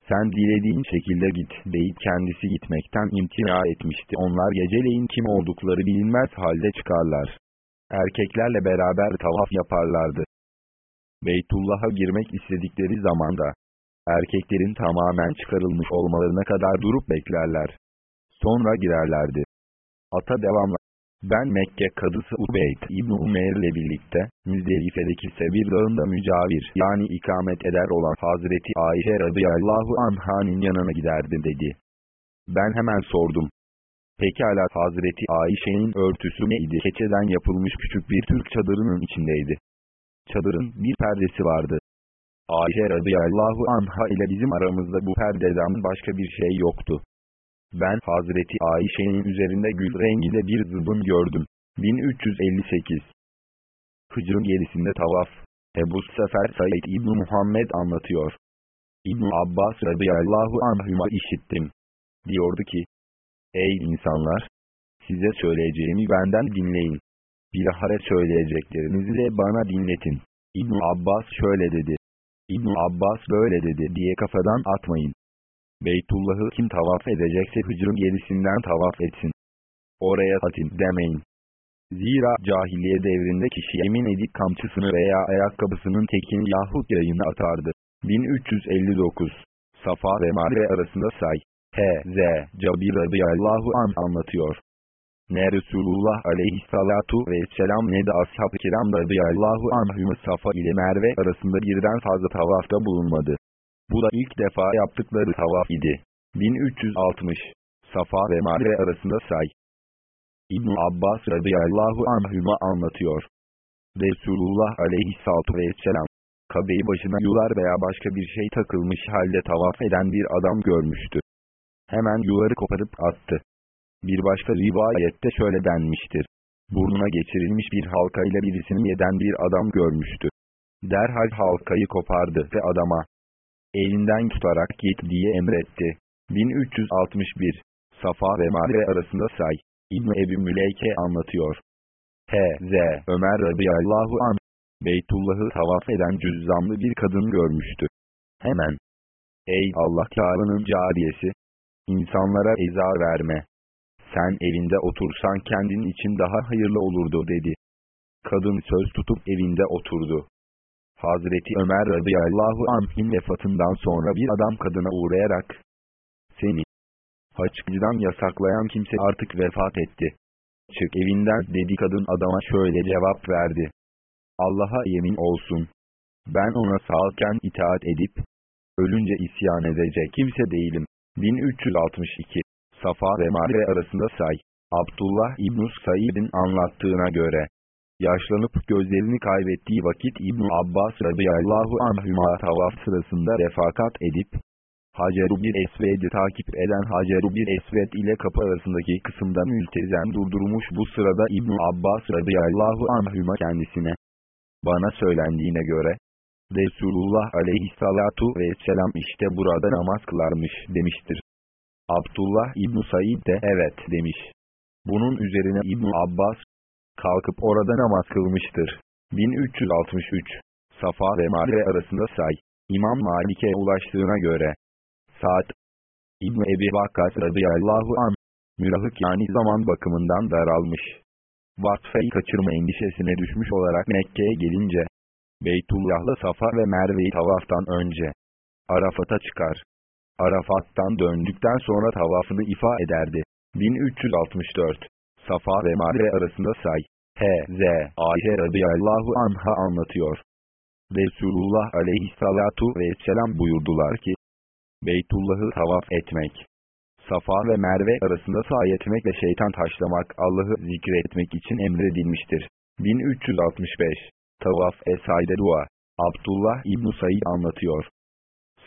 Sen dilediğin şekilde git deyip kendisi gitmekten imtina etmişti. Onlar geceleyin kim oldukları bilinmez halde çıkarlar. Erkeklerle beraber tavaf yaparlardı. Beytullah'a girmek istedikleri zamanda, erkeklerin tamamen çıkarılmış olmalarına kadar durup beklerler. Sonra girerlerdi. Ata devamlı, ben Mekke kadısı Ubeyd İbn Umeyr ile birlikte, Müzdelife'deki Sebir dağında mücavir yani ikamet eder olan Hazreti Ayşe radıyallahu anhanın yanına giderdim dedi. Ben hemen sordum. Pekala Hazreti Ayşe'nin örtüsü neydi? Keçeden yapılmış küçük bir Türk çadırının içindeydi. Çadırın bir perdesi vardı. Ayşe radıyallahu anha ile bizim aramızda bu perdeden başka bir şey yoktu. Ben Hazreti Ayşe'nin üzerinde gül renginde bir zıbın gördüm. 1358 Hıcr'ın gerisinde tavaf. Ebu Sefer Said İbni Muhammed anlatıyor. İbn Abbas radıyallahu anhüma işittim. Diyordu ki, Ey insanlar! Size söyleyeceğimi benden dinleyin. Bilahare söyleyeceklerinizi de bana dinletin. İbn Abbas şöyle dedi. İbn Abbas böyle dedi diye kafadan atmayın. Beytullah'ı kim tavaf edecekse hıcrın gerisinden tavaf etsin. Oraya hatim demeyin. Zira cahiliye devrinde kişi emin edip kamçısını veya ayakkabısının tekini yahut yayını atardı. 1359 Safa ve Marve arasında say. H.Z. Cabir radıyallahu an anlatıyor. Ne Resulullah aleyhissalatu vesselam ne de ashab-ı kiram radıyallahu anhümü Safa ile Merve arasında birden fazla tavafta bulunmadı. Bu da ilk defa yaptıkları tavaf idi. 1360 Safa ve Marve arasında say. İbn Abbas radıyallahu anhüma anlatıyor. Resulullah aleyhissalatu vesselam, kabeyi başına yular veya başka bir şey takılmış halde tavaf eden bir adam görmüştü. Hemen yuları koparıp attı. Bir başka rivayette şöyle denmiştir. Burnuna geçirilmiş bir halkayla birisini yeden bir adam görmüştü. Derhal halkayı kopardı ve adama elinden tutarak git diye emretti. 1361 Safa ve Marve arasında say. İbn Ebi Müleyke anlatıyor. H.Z. Ömer radıyallahu an Beytullah'ı tavaf eden cüzzamlı bir kadın görmüştü. Hemen, ey Allah Teala'nın cariyesi, insanlara eza verme. Sen evinde otursan kendin için daha hayırlı olurdu dedi. Kadın söz tutup evinde oturdu. Hazreti Ömer radıyallahu anh'in vefatından sonra bir adam kadına uğrayarak, seni haçcıdan yasaklayan kimse artık vefat etti. Çık evinden dedi kadın adama şöyle cevap verdi. Allah'a yemin olsun. Ben ona sağken itaat edip, ölünce isyan edecek kimse değilim. 1362 Safa ve Marve arasında say. Abdullah İbn Said'in anlattığına göre, yaşlanıp gözlerini kaybettiği vakit İbn Abbas radıyallahu anhüma tavaf sırasında refakat edip, Haceru bir Esved'i takip eden Haceru bir Esved ile kapı arasındaki kısımda mültezem durdurmuş bu sırada İbn Abbas radıyallahu anhüma kendisine, bana söylendiğine göre, Resulullah aleyhissalatu vesselam işte burada namaz kılarmış demiştir. Abdullah İbn Said de evet demiş. Bunun üzerine İbn Abbas, kalkıp orada namaz kılmıştır. 1363 Safa ve Marve arasında say. İmam Malik'e ulaştığına göre. Saat İbn Ebi Vakkas radıyallahu an mürahık yani zaman bakımından daralmış. Vakfeyi kaçırma endişesine düşmüş olarak Mekke'ye gelince, Beytullah'la Safa ve Merve'yi tavaftan önce, Arafat'a çıkar. Arafat'tan döndükten sonra tavafını ifa ederdi. 1364 Safa ve Marve arasında say. H.Z. Ayşe radıyallahu anha anlatıyor. Resulullah aleyhissalatu vesselam buyurdular ki, Beytullah'ı tavaf etmek, Safa ve Merve arasında sahi etmek ve şeytan taşlamak Allah'ı zikretmek için emredilmiştir. 1365 Tavaf Esayde Dua Abdullah İbn Said anlatıyor.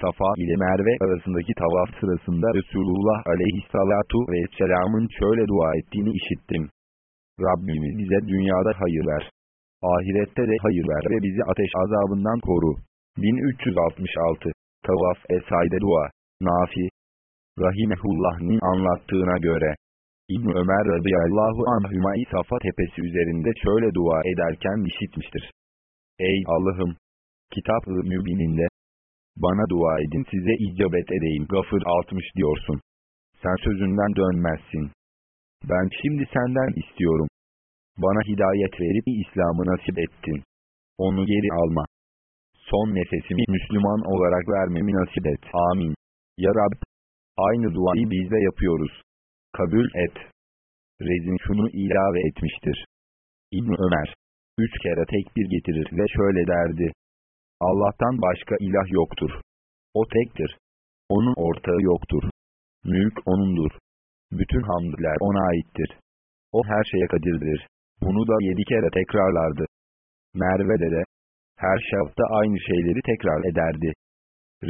Safa ile Merve arasındaki tavaf sırasında Resulullah aleyhissalatu vesselamın şöyle dua ettiğini işittim. Rabbimiz bize dünyada hayır ver. Ahirette de hayır ver ve bizi ateş azabından koru. 1366 Tavaf Esayde Dua Nafi Rahimehullah'ın anlattığına göre, İbn Ömer radıyallahu anhümayi Safa tepesi üzerinde şöyle dua ederken işitmiştir. Ey Allah'ım! Kitap-ı mübininde, bana dua edin size icabet edeyim gafır 60 diyorsun. Sen sözünden dönmezsin. Ben şimdi senden istiyorum. Bana hidayet verip İslam'ı nasip ettin. Onu geri alma. Son nefesimi Müslüman olarak vermemi nasip et. Amin. Ya Rab! Aynı duayı biz de yapıyoruz. Kabul et. Rezin şunu ilave etmiştir. İbn Ömer. Üç kere tekbir getirir ve şöyle derdi. Allah'tan başka ilah yoktur. O tektir. Onun ortağı yoktur. Mülk O'nundur. Bütün hamdler O'na aittir. O her şeye kadirdir. Bunu da yedi kere tekrarlardı. Merve'de de, her şafta aynı şeyleri tekrar ederdi.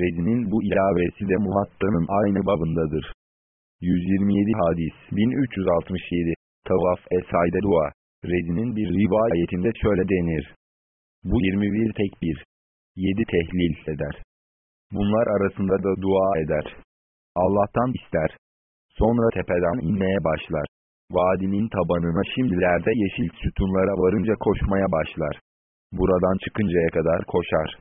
Rezinin bu ilavesi de muhattanın aynı babındadır. 127 hadis 1367 Tavaf Esayde Dua Rezinin bir rivayetinde şöyle denir. Bu 21 tekbir. 7 tehlil eder. Bunlar arasında da dua eder. Allah'tan ister. Sonra tepeden inmeye başlar. Vadinin tabanına şimdilerde yeşil sütunlara varınca koşmaya başlar. Buradan çıkıncaya kadar koşar.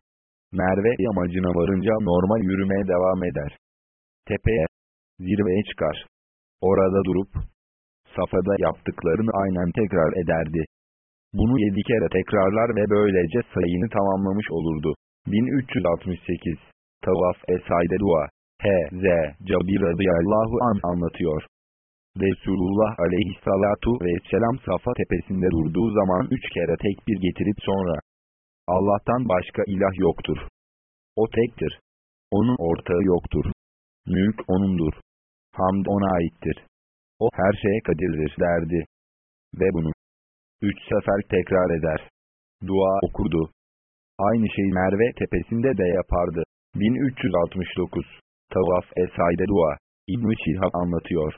Merve yamacına varınca normal yürümeye devam eder. Tepeye, zirveye çıkar. Orada durup, safada yaptıklarını aynen tekrar ederdi. Bunu yedi kere tekrarlar ve böylece sayını tamamlamış olurdu. 1368 Tavaf Esayde Dua H.Z. Cabir radıyallahu an anlatıyor. Resulullah aleyhissalatu vesselam Safa tepesinde durduğu zaman üç kere tekbir getirip sonra Allah'tan başka ilah yoktur. O tektir. Onun ortağı yoktur. Mülk O'nundur. Hamd O'na aittir. O her şeye kadirdir derdi. Ve bunu üç sefer tekrar eder. Dua okurdu. Aynı şeyi Merve tepesinde de yapardı. 1369 Tavaf Esayde Dua İbn-i Şihab anlatıyor.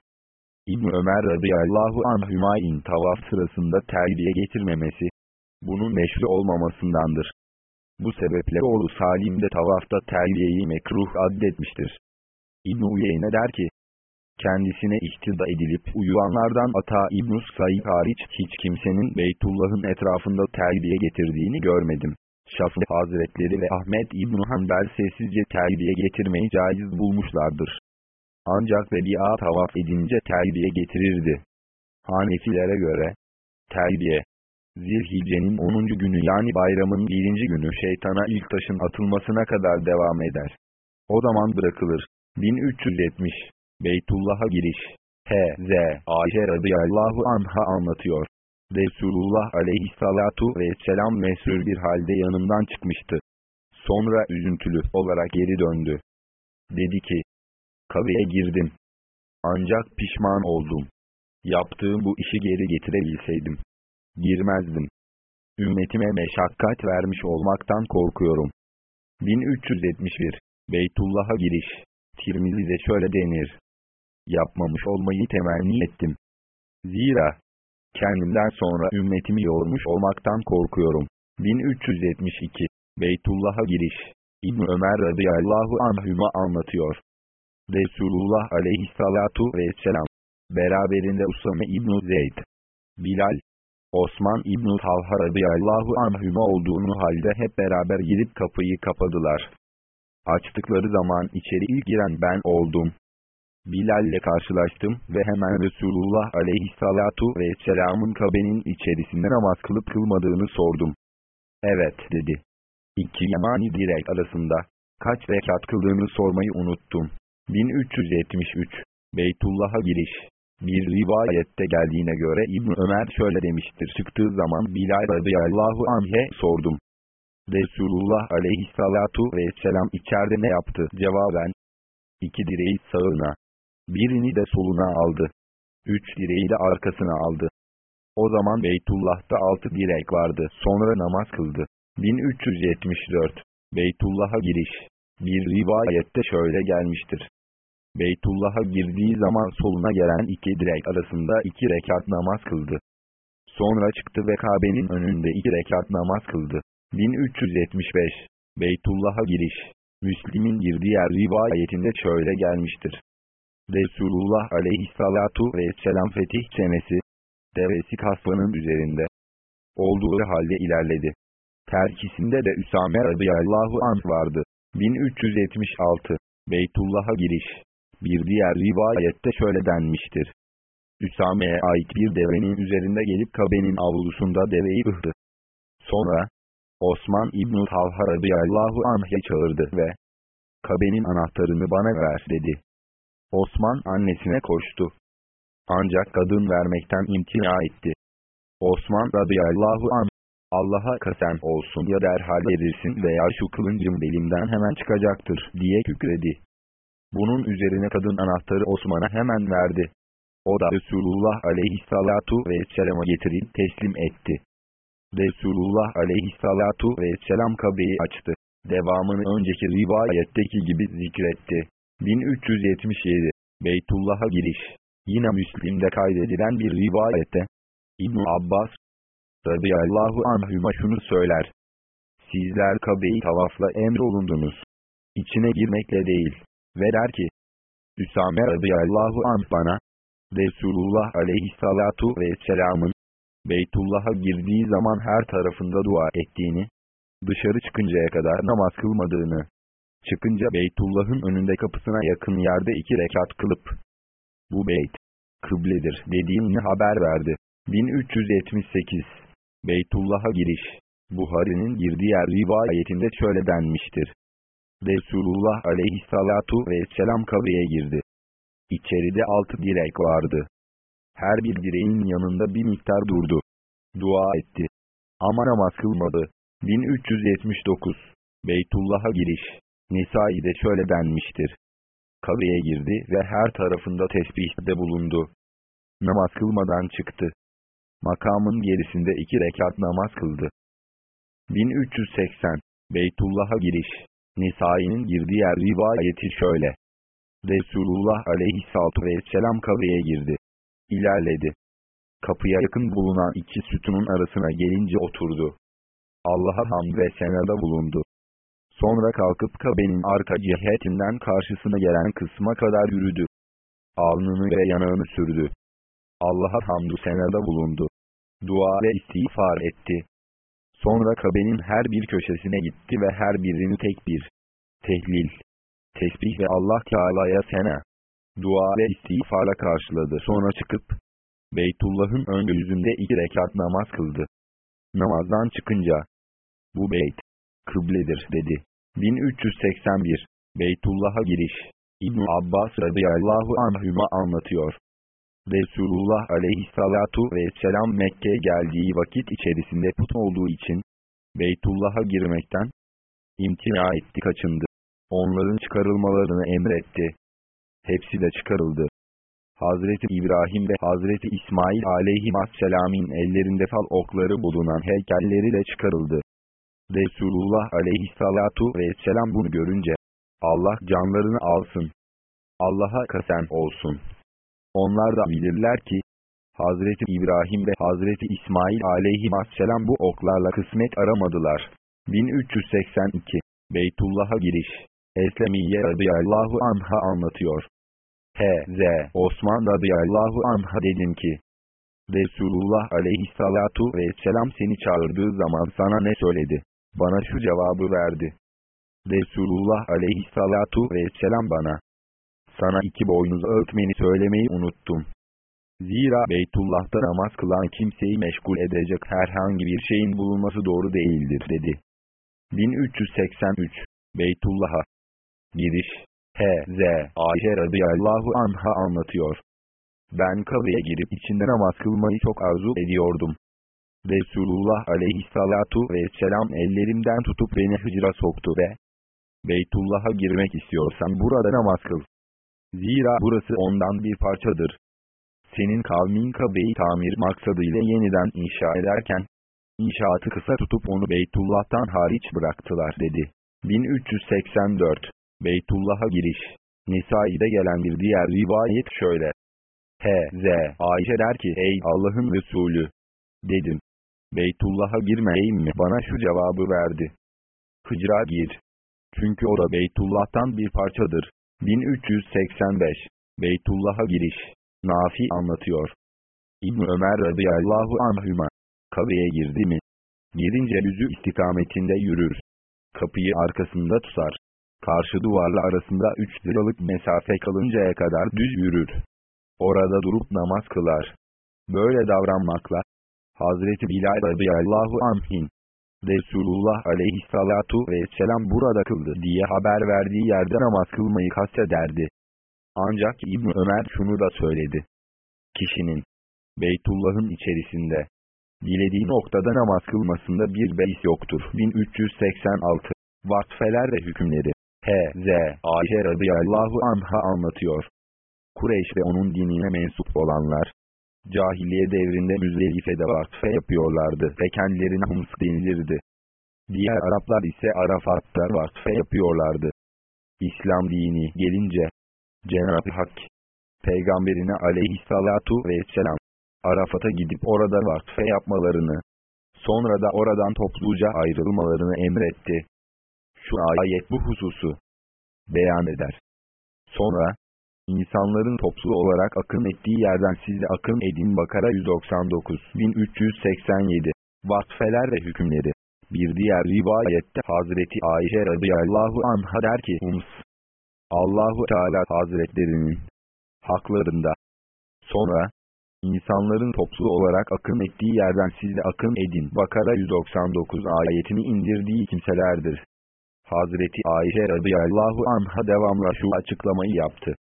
İbn Ömer radıyallahu anhümayin tavaf sırasında terbiye getirmemesi, bunun meşru olmamasındandır. Bu sebeple oğlu Salim de tavafta terbiyeyi mekruh addetmiştir. İbn-i Uyeyne der ki, kendisine ihtida edilip uyuyanlardan Ata İbn-i hariç hiç kimsenin Beytullah'ın etrafında terbiye getirdiğini görmedim. Şafii Hazretleri ve Ahmet İbn Hanbel sessizce terbiye getirmeyi caiz bulmuşlardır. Ancak Rebi'a tavaf edince terbiye getirirdi. Hanefilere göre, terbiye, Zilhicce'nin 10. günü yani bayramın birinci günü şeytana ilk taşın atılmasına kadar devam eder. O zaman bırakılır. 1370 Beytullah'a giriş H.Z. Ayşe radıyallahu anha anlatıyor. Resulullah aleyhissalatu vesselam mesrur bir halde yanından çıkmıştı. Sonra üzüntülü olarak geri döndü. Dedi ki, Kabe'ye girdim. Ancak pişman oldum. Yaptığım bu işi geri getirebilseydim. Girmezdim. Ümmetime meşakkat vermiş olmaktan korkuyorum. 1371 Beytullah'a giriş Tirmizi'de şöyle denir. Yapmamış olmayı temenni ettim. Zira, kendimden sonra ümmetimi yormuş olmaktan korkuyorum. 1372 Beytullah'a giriş İbn Ömer radıyallahu anhüma anlatıyor. Resulullah aleyhissalatu vesselam beraberinde Usame İbn Zeyd, Bilal, Osman İbn Talha radıyallahu anhüma olduğunu halde hep beraber girip kapıyı kapadılar. Açtıkları zaman içeri ilk giren ben oldum. Bilal ile karşılaştım ve hemen Resulullah aleyhissalatu vesselamın kabenin içerisinde namaz kılıp kılmadığını sordum. Evet dedi. İki yamani direk arasında kaç rekat kıldığını sormayı unuttum. 1373 Beytullah'a giriş Bir rivayette geldiğine göre İbn Ömer şöyle demiştir. Çıktığı zaman Bilal radıyallahu anh'e sordum. Resulullah aleyhissalatu vesselam içeride ne yaptı? Cevaben, iki direği sağına, birini de soluna aldı. Üç direği de arkasına aldı. O zaman Beytullah'ta altı direk vardı. Sonra namaz kıldı. 1374 Beytullah'a giriş Bir rivayette şöyle gelmiştir. Beytullah'a girdiği zaman soluna gelen iki direk arasında iki rekat namaz kıldı. Sonra çıktı ve Kabe'nin önünde iki rekat namaz kıldı. 1375 Beytullah'a giriş Müslim'in girdiği yer rivayetinde şöyle gelmiştir. Resulullah aleyhissalatu vesselam fetih senesi, devesi kasvanın üzerinde olduğu halde ilerledi. Terkisinde de Üsame radıyallahu anh vardı. 1376 Beytullah'a giriş Bir diğer rivayette şöyle denmiştir. Üsame'ye ait bir devenin üzerinde gelip Kabe'nin avlusunda deveyi ıhtı. Sonra, Osman İbn-i Talha radıyallahu anh'e çağırdı ve Kabe'nin anahtarını bana ver dedi. Osman annesine koştu. Ancak kadın vermekten imtina etti. Osman radıyallahu anh, Allah'a kasem olsun ya derhal verirsin veya şu kılıncım belimden hemen çıkacaktır diye kükredi. Bunun üzerine kadın anahtarı Osman'a hemen verdi. O da Resulullah aleyhissalatu vesselam'a getirip teslim etti. Resulullah aleyhissalatu vesselam kabeyi açtı. Devamını önceki rivayetteki gibi zikretti. 1377 Beytullah'a giriş Yine Müslim'de kaydedilen bir rivayette İbn Abbas radıyallahu anhüma şunu söyler. Sizler Kabe'yi tavafla emrolundunuz. İçine girmekle değil. Ve der ki, Üsame radıyallahu anh bana, Resulullah aleyhissalatu vesselamın, Beytullah'a girdiği zaman her tarafında dua ettiğini, dışarı çıkıncaya kadar namaz kılmadığını, çıkınca Beytullah'ın önünde kapısına yakın yerde iki rekat kılıp, bu beyt, kıbledir dediğini haber verdi. 1378 Beytullah'a giriş Buhari'nin girdiği yer rivayetinde şöyle denmiştir. Resulullah aleyhissalatu vesselam kabreye girdi. İçeride altı direk vardı. Her bir direğin yanında bir miktar durdu. Dua etti. Ama namaz kılmadı. 1379 Beytullah'a giriş Nisai'de şöyle denmiştir. Kabreye girdi ve her tarafında tesbihde bulundu. Namaz kılmadan çıktı. Makamın gerisinde iki rekat namaz kıldı. 1380 Beytullah'a giriş Nisai'nin girdiği yer rivayeti şöyle. Resulullah aleyhissalatu vesselam kabreye girdi. İlerledi. Kapıya yakın bulunan iki sütunun arasına gelince oturdu. Allah'a hamd ve senada bulundu. Sonra kalkıp Kabe'nin arka cihetinden karşısına gelen kısma kadar yürüdü. Alnını ve yanağını sürdü. Allah'a hamdü senada bulundu. Dua ve istiğfar etti. Sonra Kabe'nin her bir köşesine gitti ve her birini tek bir tehlil, tesbih ve Allah Teala'ya sena, dua ve istiğfarla karşıladı. Sonra çıkıp Beytullah'ın ön yüzünde iki rekat namaz kıldı. Namazdan çıkınca bu beyt kıbledir dedi. 1381 Beytullah'a giriş İbn Abbas radıyallahu anhüma anlatıyor. Resulullah aleyhissalatu vesselam Mekke'ye geldiği vakit içerisinde put olduğu için Beytullah'a girmekten imtina etti kaçındı. Onların çıkarılmalarını emretti. Hepsi de çıkarıldı. Hazreti İbrahim ve Hazreti İsmail aleyhisselamın ellerinde fal okları bulunan heykelleri de çıkarıldı. Resulullah aleyhissalatu vesselam bunu görünce, Allah canlarını alsın. Allah'a kasem olsun. Onlar da bilirler ki, Hazreti İbrahim ve Hazreti İsmail aleyhisselam bu oklarla kısmet aramadılar. 1382 Beytullah'a giriş Eslemiye radıyallahu anha anlatıyor. H.Z. Osman radıyallahu anha dedim ki, Resulullah aleyhissalatu vesselam seni çağırdığı zaman sana ne söyledi? Bana şu cevabı verdi. Resulullah aleyhissalatu vesselam bana, sana iki boynuz örtmeni söylemeyi unuttum. Zira Beytullah'ta namaz kılan kimseyi meşgul edecek herhangi bir şeyin bulunması doğru değildir dedi. 1383 Beytullah'a Giriş H.Z. Ayşe radıyallahu anha anlatıyor. Ben Kabe'ye girip içinde namaz kılmayı çok arzu ediyordum. Resulullah aleyhissalatu vesselam ellerimden tutup beni hıcra soktu ve Beytullah'a girmek istiyorsan burada namaz kıl. Zira burası ondan bir parçadır. Senin kavmin Kabe'yi tamir maksadıyla yeniden inşa ederken, inşaatı kısa tutup onu Beytullah'tan hariç bıraktılar dedi. 1384 Beytullah'a giriş Nisai'de gelen bir diğer rivayet şöyle. H.Z. Ayşe der ki ey Allah'ın Resulü. Dedim. Beytullah'a girmeyeyim mi? Bana şu cevabı verdi. Hıcra gir. Çünkü o da Beytullah'tan bir parçadır. 1385 Beytullah'a giriş Nafi anlatıyor. İbn Ömer radıyallahu anhüma Kabe'ye girdi mi? Girince yüzü istikametinde yürür. Kapıyı arkasında tutar. Karşı duvarla arasında 3 liralık mesafe kalıncaya kadar düz yürür. Orada durup namaz kılar. Böyle davranmakla Hazreti Bilal radıyallahu anh'in Resulullah aleyhissalatu vesselam burada kıldı diye haber verdiği yerde namaz kılmayı kastederdi. Ancak İbn Ömer şunu da söyledi. Kişinin Beytullah'ın içerisinde dilediği noktada namaz kılmasında bir beis yoktur. 1386 Vakfeler ve hükümleri H.Z. Ayşe radıyallahu anha anlatıyor. Kureyş ve onun dinine mensup olanlar, Cahiliye devrinde Müzdelife'de vakfe yapıyorlardı ve kendilerine hums denilirdi. Diğer Araplar ise Arafat'ta vakfe yapıyorlardı. İslam dini gelince, Cenab-ı Hak, Peygamberine aleyhissalatu vesselam, Arafat'a gidip orada vakfe yapmalarını, sonra da oradan topluca ayrılmalarını emretti. Şu ayet bu hususu beyan eder. Sonra, İnsanların toplu olarak akın ettiği yerden siz de akın edin Bakara 199 1387 Vakfeler ve hükümleri Bir diğer rivayette Hazreti Ayşe radıyallahu anha der ki Hums Allahu Teala Hazretlerinin haklarında Sonra insanların toplu olarak akın ettiği yerden siz de akın edin Bakara 199 ayetini indirdiği kimselerdir. Hazreti Ayşe radıyallahu anha devamla şu açıklamayı yaptı.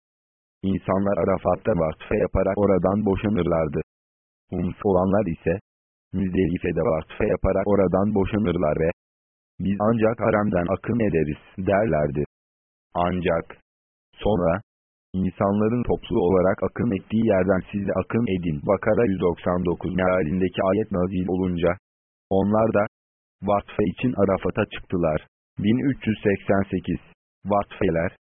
İnsanlar Arafat'ta vakfe yaparak oradan boşanırlardı. Uns olanlar ise, Müzdelife'de vakfe yaparak oradan boşanırlar ve, biz ancak haremden akın ederiz derlerdi. Ancak, sonra, insanların toplu olarak akın ettiği yerden siz de akın edin. Bakara 199 mealindeki ayet nazil olunca, onlar da, vakfe için Arafat'a çıktılar. 1388 Vakfeler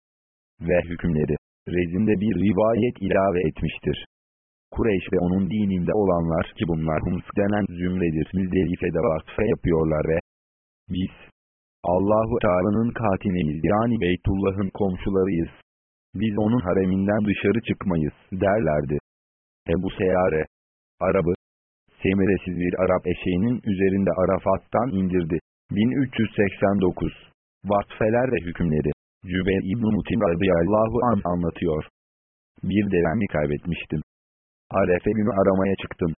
ve hükümleri rezinde bir rivayet ilave etmiştir. Kureyş ve onun dininde olanlar ki bunlar Hums denen zümredir. Müzdelife'de vakfe yapıyorlar ve Biz, Allahu Teala'nın katiniyiz yani Beytullah'ın komşularıyız. Biz onun hareminden dışarı çıkmayız derlerdi. Ebu Seyare, Arabı, semiresiz bir Arap eşeğinin üzerinde Arafat'tan indirdi. 1389 Vatfeler ve hükümleri Cübeyr İbn-i Mutim radıyallahu an anlatıyor. Bir devemi kaybetmiştim. Arefe günü aramaya çıktım.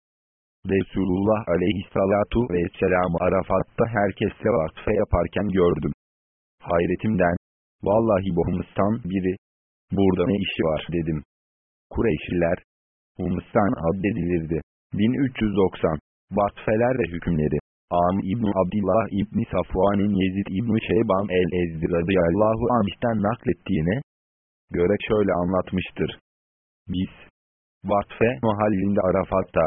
Resulullah aleyhissalatu vesselam'ı Arafat'ta herkesle vakfe yaparken gördüm. Hayretimden, vallahi bu Humus'tan biri, burada ne işi var dedim. Kureyşliler, Humus'tan addedilirdi. 1390, Vakfeler ve hükümleri, Am İbn Abdullah İbn Safvan'ın Yezid İbn Şeyban el-Ezdi radıyallahu anh'ten naklettiğine göre şöyle anlatmıştır. Biz, vakfe mahallinde Arafat'ta,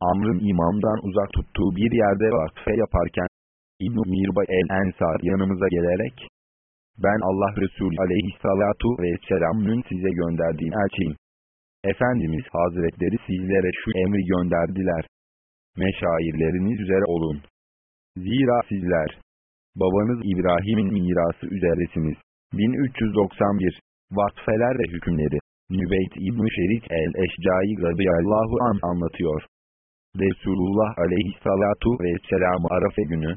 Amr'ın imamdan uzak tuttuğu bir yerde vakfe yaparken, İbn Mirba el-Ensar yanımıza gelerek, ben Allah Resulü aleyhissalatu vesselam'ın size gönderdiği elçiyim. Efendimiz Hazretleri sizlere şu emri gönderdiler. Meşairleriniz üzere olun. Zira sizler, babanız İbrahim'in mirası üzeresiniz. 1391 Vakfeler ve hükümleri Nübeyt İbn-i Şerik el-Eşcai radıyallahu an anlatıyor. Resulullah aleyhissalatu vesselam'ı Arafe günü,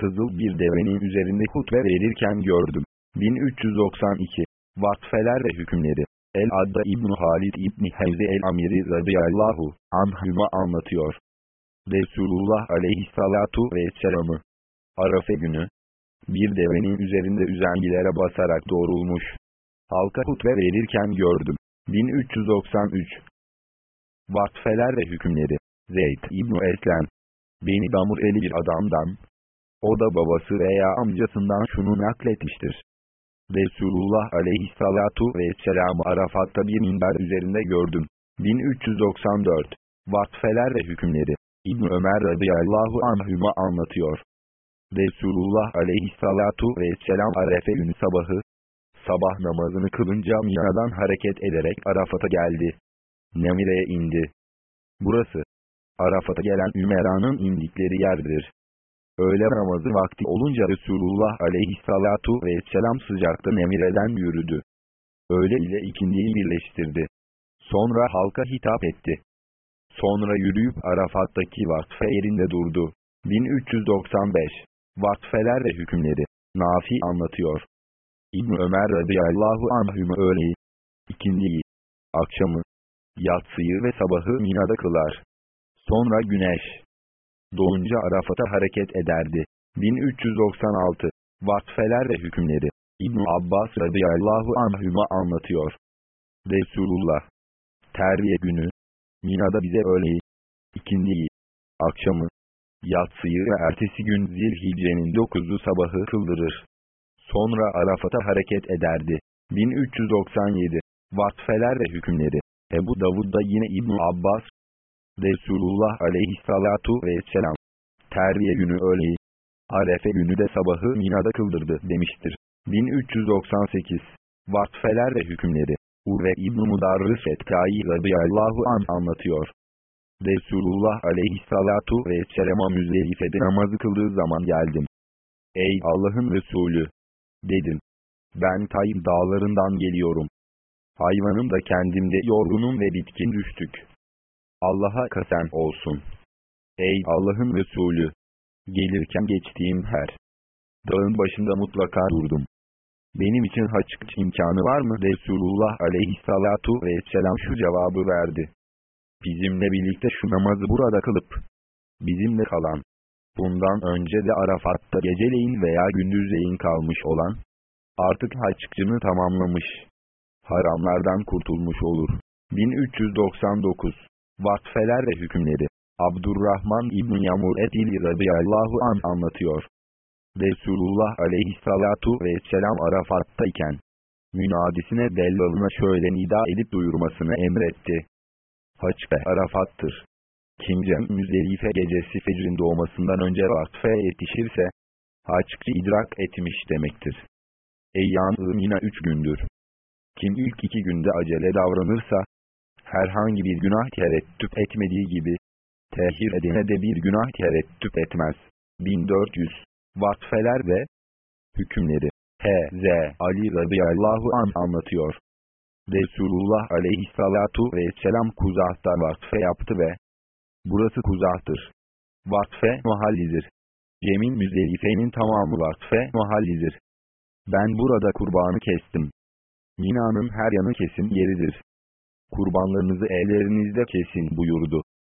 kızıl bir devenin üzerinde hutbe verirken gördüm. 1392 Vakfeler ve hükümleri El-Adda İbn Halid İbn Hevze el-Amiri radıyallahu anhüma anlatıyor. Resulullah aleyhissalatu vesselam'ı Arafe günü, bir devenin üzerinde üzengilere basarak doğrulmuş. Halka hutbe verirken gördüm. 1393 Vakfeler ve hükümleri Zeyd İbn Eslem Beni damur eli bir adamdan, o da babası veya amcasından şunu nakletmiştir. Resulullah aleyhissalatu vesselam'ı Arafat'ta bir minber üzerinde gördüm. 1394 Vakfeler ve hükümleri İbn Ömer radıyallahu anhüma anlatıyor. Resulullah aleyhissalatu vesselam Arefe günü sabahı, sabah namazını kılınca Mina'dan hareket ederek Arafat'a geldi. Nemire'ye indi. Burası, Arafat'a gelen Ümera'nın indikleri yerdir. Öğle namazı vakti olunca Resulullah aleyhissalatu vesselam sıcakta Nemire'den yürüdü. Öğle ile ikindiyi birleştirdi. Sonra halka hitap etti. Sonra yürüyüp Arafat'taki vakfe yerinde durdu. 1395 Vakfeler ve hükümleri Nafi anlatıyor. İbn Ömer radıyallahu anhüme öğleyi, ikindiyi, akşamı, yatsıyı ve sabahı Mina'da kılar. Sonra güneş doğunca Arafat'a hareket ederdi. 1396 Vakfeler ve hükümleri İbn Abbas radıyallahu anhüme anlatıyor. Resulullah Terviye günü Mina'da bize öğleyi, ikindiyi, akşamı, yatsıyı ve ertesi gün Zilhicce'nin dokuzu sabahı kıldırır. Sonra Arafat'a hareket ederdi. 1397 Vakfeler ve hükümleri Ebu Davud'da yine İbn Abbas Resulullah aleyhissalatu vesselam Terviye günü öğleyi Arefe günü de sabahı Mina'da kıldırdı demiştir. 1398 Vakfeler ve hükümleri Urve İbn-i Mudarrıs Etkai radıyallahu an anlatıyor. Resulullah aleyhissalatu vesselama Müzdelife'de namazı kıldığı zaman geldim. Ey Allah'ın Resulü! Dedim. Ben Tayyip dağlarından geliyorum. Hayvanım da kendimde yorgunum ve bitkin düştük. Allah'a kasem olsun. Ey Allah'ın Resulü! Gelirken geçtiğim her dağın başında mutlaka durdum. Benim için haç imkanı var mı? Resulullah aleyhissalatu vesselam şu cevabı verdi. Bizimle birlikte şu namazı burada kılıp, bizimle kalan, bundan önce de Arafat'ta geceleyin veya gündüzleyin kalmış olan, artık haççını tamamlamış, haramlardan kurtulmuş olur. 1399 Vakfeler ve hükümleri Abdurrahman İbn Yamur Etili radıyallahu an anlatıyor. Resulullah aleyhissalatu vesselam Arafat'tayken, münadisine dellalına şöyle nida edip duyurmasını emretti. Haç ve Arafat'tır. Kimcem Müzdelife gecesi fecrin doğmasından önce vakfe yetişirse, haççı idrak etmiş demektir. Eyyan-ı yine üç gündür. Kim ilk iki günde acele davranırsa, herhangi bir günah tereddüt etmediği gibi, tehir edene de bir günah tereddüt etmez. 1400 Vakfeler ve hükümleri H.Z. Ali radıyallahu an anlatıyor. Resulullah aleyhissalatu vesselam Kuzah'ta vakfe yaptı ve burası Kuzah'tır. Vakfe mahallidir. Cem'in müzdelifenin tamamı vakfe mahallidir. Ben burada kurbanı kestim. Mina'nın her yanı kesin yeridir. Kurbanlarınızı ellerinizde kesin buyurdu.